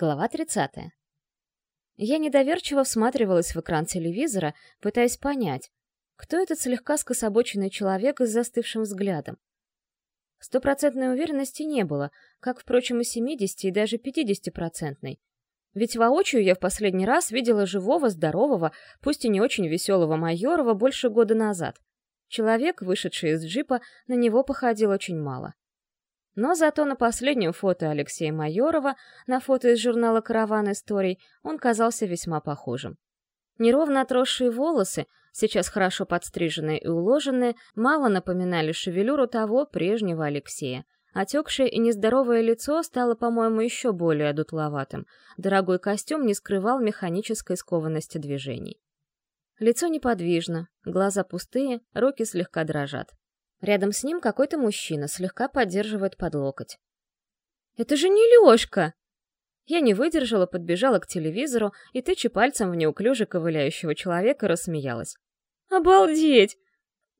Глава 30. Я недоверчиво всматривалась в экран телевизора, пытаясь понять, кто этот слегка скособоченный человек с застывшим взглядом. Стопроцентной уверенности не было, как, впрочем, и 70, и даже 50-процентной. Ведь воочию я в последний раз видела живого, здорового, пусть и не очень веселого Майорова больше года назад. Человек, вышедший из джипа, на него походил очень мало. Но зато на последнем фото Алексея Майорова, на фото из журнала «Караван историй», он казался весьма похожим. Неровно отросшие волосы, сейчас хорошо подстриженные и уложенные, мало напоминали шевелюру того прежнего Алексея. Отекшее и нездоровое лицо стало, по-моему, еще более одутловатым. Дорогой костюм не скрывал механической скованности движений. Лицо неподвижно, глаза пустые, руки слегка дрожат. Рядом с ним какой-то мужчина слегка поддерживает под локоть. «Это же не Лёшка!» Я не выдержала, подбежала к телевизору и, тыча пальцем в неуклюже ковыляющего человека, рассмеялась. «Обалдеть!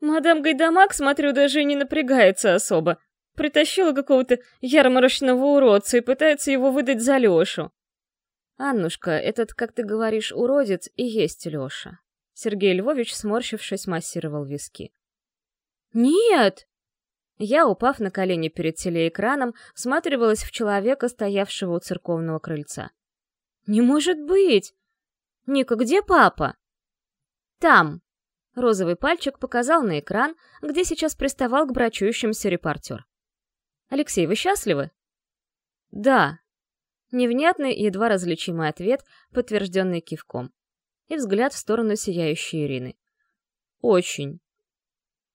Мадам Гайдамак, смотрю, даже не напрягается особо. Притащила какого-то ярмарочного уродца и пытается его выдать за Лёшу». «Аннушка, этот, как ты говоришь, уродец и есть Лёша». Сергей Львович, сморщившись, массировал виски. «Нет!» Я, упав на колени перед телеэкраном, всматривалась в человека, стоявшего у церковного крыльца. «Не может быть! Ника, где папа?» «Там!» Розовый пальчик показал на экран, где сейчас приставал к брачующимся репортер. «Алексей, вы счастливы?» «Да». Невнятный, едва различимый ответ, подтвержденный кивком. И взгляд в сторону сияющей Ирины. «Очень».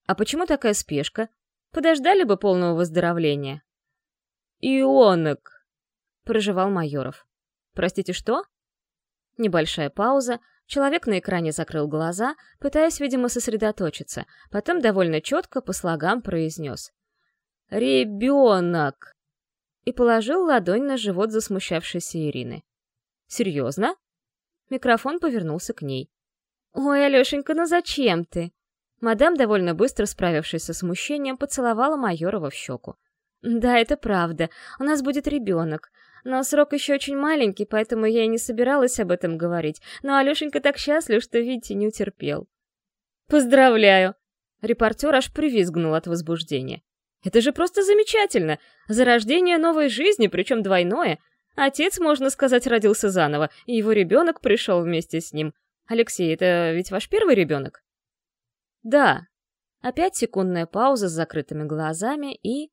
А почему такая спешка? Подождали бы полного выздоровления. «Ионок!» — проживал Майоров. «Простите, что?» Небольшая пауза. Человек на экране закрыл глаза, пытаясь, видимо, сосредоточиться. Потом довольно четко по слогам произнес. «Ребенок!» И положил ладонь на живот засмущавшейся Ирины. «Серьезно?» Микрофон повернулся к ней. «Ой, Алешенька, ну зачем ты?» Мадам, довольно быстро справившись со смущением, поцеловала Майорова в щеку. «Да, это правда. У нас будет ребенок. Но срок еще очень маленький, поэтому я и не собиралась об этом говорить. Но Алешенька так счастлив, что, видите, не утерпел». «Поздравляю!» Репортер аж привизгнул от возбуждения. «Это же просто замечательно! Зарождение новой жизни, причем двойное. Отец, можно сказать, родился заново, и его ребенок пришел вместе с ним. Алексей, это ведь ваш первый ребенок?» Да. Опять секундная пауза с закрытыми глазами и...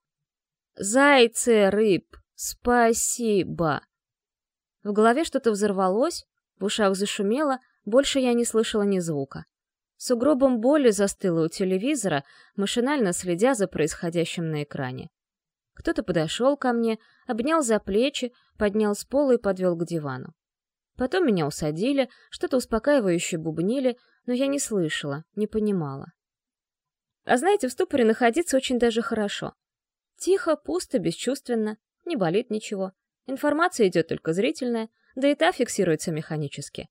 Зайцы, рыб, спасибо. В голове что-то взорвалось, в ушах зашумело, больше я не слышала ни звука. С угробом боли застыла у телевизора, машинально следя за происходящим на экране. Кто-то подошел ко мне, обнял за плечи, поднял с пола и подвел к дивану. Потом меня усадили, что-то успокаивающе бубнили, но я не слышала, не понимала. А знаете, в ступоре находиться очень даже хорошо. Тихо, пусто, бесчувственно, не болит ничего. Информация идет только зрительная, да и та фиксируется механически.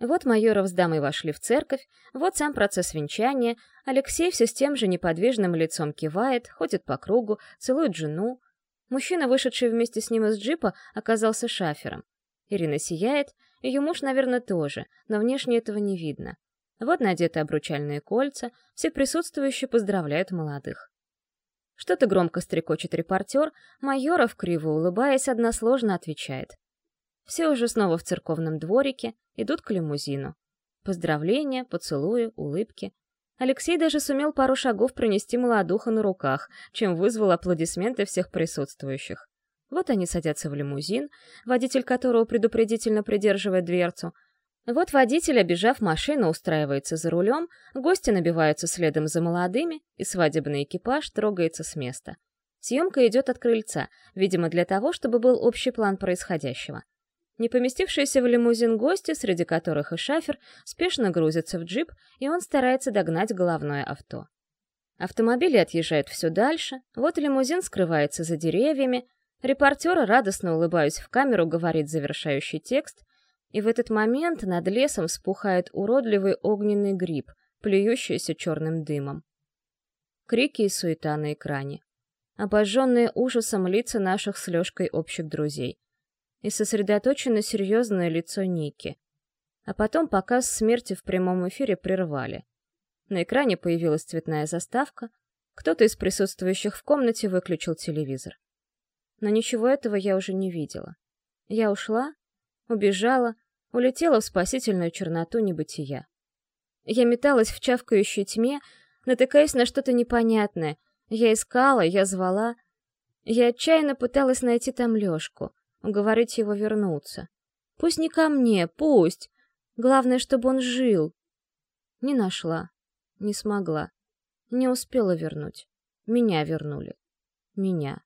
Вот Майоров с дамой вошли в церковь, вот сам процесс венчания, Алексей все с тем же неподвижным лицом кивает, ходит по кругу, целует жену. Мужчина, вышедший вместе с ним из джипа, оказался шафером. Ирина сияет, ее муж, наверное, тоже, но внешне этого не видно. Вот надеты обручальные кольца, все присутствующие поздравляют молодых. Что-то громко стрекочет репортер, Майоров, криво улыбаясь, односложно отвечает. Все уже снова в церковном дворике, идут к лимузину. Поздравления, поцелуи, улыбки. Алексей даже сумел пару шагов пронести молодуха на руках, чем вызвал аплодисменты всех присутствующих. Вот они садятся в лимузин, водитель которого предупредительно придерживает дверцу, вот водитель, обижав машину, устраивается за рулем, гости набиваются следом за молодыми, и свадебный экипаж трогается с места. Съемка идет от крыльца, видимо, для того, чтобы был общий план происходящего. Не поместившиеся в лимузин гости, среди которых и шафер, спешно грузятся в джип, и он старается догнать головное авто. Автомобили отъезжают все дальше, вот лимузин скрывается за деревьями, репортер, радостно улыбаясь в камеру, говорит завершающий текст — и в этот момент над лесом вспухает уродливый огненный гриб, плюющийся черным дымом. Крики и суета на экране. Обожженные ужасом лица наших с Лешкой общих друзей. и сосредоточенно серьезное лицо Ники. А потом показ смерти в прямом эфире прервали. На экране появилась цветная заставка, кто-то из присутствующих в комнате выключил телевизор. Но ничего этого я уже не видела. Я ушла, убежала, улетела в спасительную черноту небытия. Я металась в чавкающей тьме, натыкаясь на что-то непонятное. Я искала, я звала. Я отчаянно пыталась найти там Лёшку, уговорить его вернуться. Пусть не ко мне, пусть. Главное, чтобы он жил. Не нашла, не смогла, не успела вернуть. Меня вернули. Меня.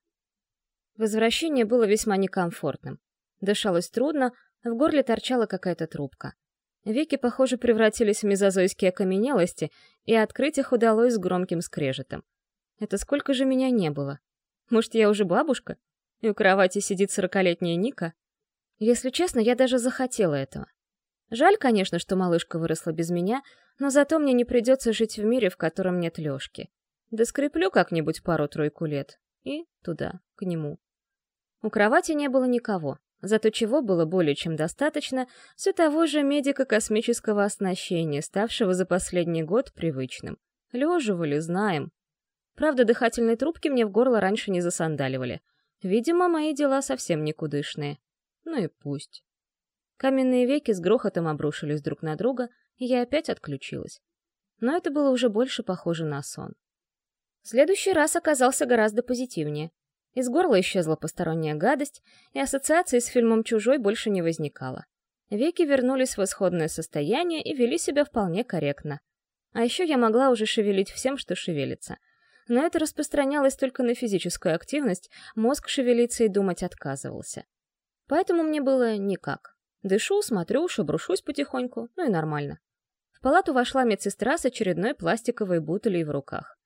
Возвращение было весьма некомфортным. Дышалось трудно, в горле торчала какая-то трубка. Веки, похоже, превратились в мезозойские окаменелости, и открыть их удалось с громким скрежетом. Это сколько же меня не было? Может, я уже бабушка? И у кровати сидит сорокалетняя Ника? Если честно, я даже захотела этого. Жаль, конечно, что малышка выросла без меня, но зато мне не придется жить в мире, в котором нет Лёшки. Да скреплю как-нибудь пару-тройку лет. И туда, к нему. У кровати не было никого. Зато чего было более чем достаточно, все того же медика космического оснащения, ставшего за последний год привычным. Леживали, знаем. Правда, дыхательные трубки мне в горло раньше не засандаливали. Видимо, мои дела совсем никудышные. Ну и пусть. Каменные веки с грохотом обрушились друг на друга, и я опять отключилась. Но это было уже больше похоже на сон. Следующий раз оказался гораздо позитивнее. Из горла исчезла посторонняя гадость, и ассоциации с фильмом «Чужой» больше не возникало. Веки вернулись в исходное состояние и вели себя вполне корректно. А еще я могла уже шевелить всем, что шевелится. Но это распространялось только на физическую активность, мозг шевелиться и думать отказывался. Поэтому мне было никак. Дышу, смотрю, шебрушусь потихоньку, ну и нормально. В палату вошла медсестра с очередной пластиковой бутылей в руках.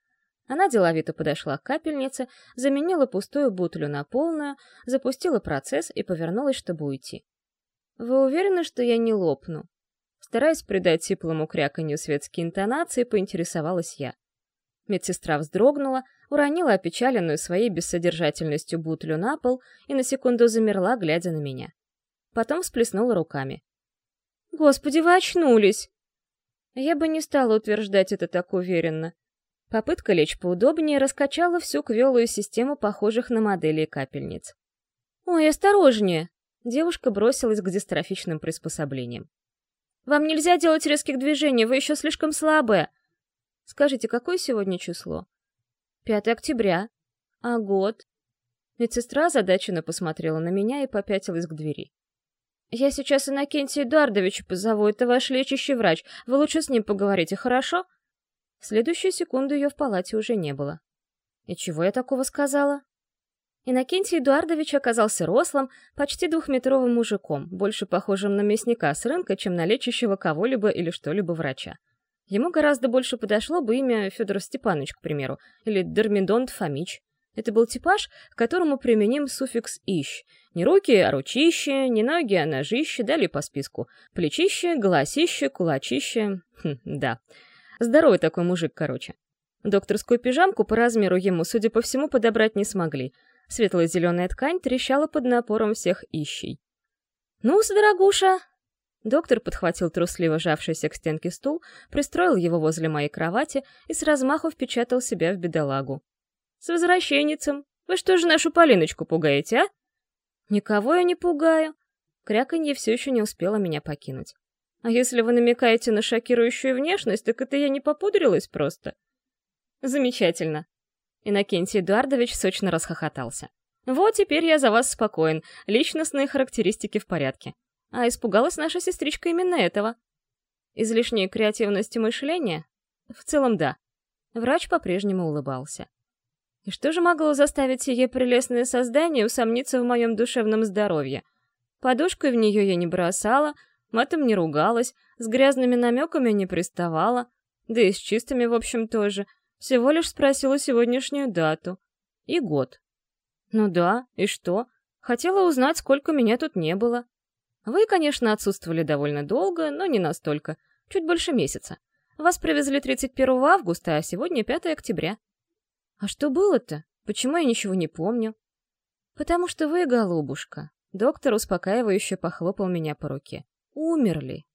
Она деловито подошла к капельнице, заменила пустую бутлю на полную, запустила процесс и повернулась, чтобы уйти. «Вы уверены, что я не лопну?» Стараясь придать сиплому кряканью светские интонации, поинтересовалась я. Медсестра вздрогнула, уронила опечаленную своей бессодержательностью бутлю на пол и на секунду замерла, глядя на меня. Потом всплеснула руками. «Господи, вы очнулись!» Я бы не стала утверждать это так уверенно. Попытка лечь поудобнее раскачала всю квелую систему похожих на модели капельниц. «Ой, осторожнее!» Девушка бросилась к дистрофичным приспособлениям. «Вам нельзя делать резких движений, вы еще слишком слабая!» «Скажите, какое сегодня число?» «5 октября. А год?» Медсестра озадаченно посмотрела на меня и попятилась к двери. «Я сейчас Иннокентия Эдуардовича позову, это ваш лечащий врач. Вы лучше с ним поговорите, хорошо?» В следующую секунду ее в палате уже не было. И чего я такого сказала? Иннокентий Эдуардович оказался рослым, почти двухметровым мужиком, больше похожим на мясника с рынка, чем на лечащего кого-либо или что-либо врача. Ему гораздо больше подошло бы имя Федор Степанович, к примеру, или Дермидонт Фомич. Это был типаж, к которому применим суффикс «ищ». Не руки, а ручище, не ноги, а ножище, далее по списку. Плечище, голосище, кулачище. Хм, да. Здоровый такой мужик, короче. Докторскую пижамку по размеру ему, судя по всему, подобрать не смогли. Светло-зеленая ткань трещала под напором всех ищей. «Ну-с, дорогуша!» Доктор подхватил трусливо жавшийся к стенке стул, пристроил его возле моей кровати и с размаху впечатал себя в бедолагу. «С возвращенницем! Вы что же нашу Полиночку пугаете, а?» «Никого я не пугаю!» Кряканье все еще не успела меня покинуть. А если вы намекаете на шокирующую внешность, так это я не попудрилась просто. Замечательно. Иннокентий Эдуардович сочно расхохотался. Вот теперь я за вас спокоен, личностные характеристики в порядке. А испугалась наша сестричка именно этого. Излишняя креативность мышления? В целом, да. Врач по-прежнему улыбался. И что же могло заставить сие прелестное создание усомниться в моем душевном здоровье? Подушкой в нее я не бросала, матом не ругалась, с грязными намеками не приставала, да и с чистыми, в общем, тоже. Всего лишь спросила сегодняшнюю дату. И год. Ну да, и что? Хотела узнать, сколько меня тут не было. Вы, конечно, отсутствовали довольно долго, но не настолько. Чуть больше месяца. Вас привезли 31 августа, а сегодня 5 октября. А что было-то? Почему я ничего не помню? Потому что вы, голубушка, Доктор успокаивающе похлопал меня по руке. Умерли.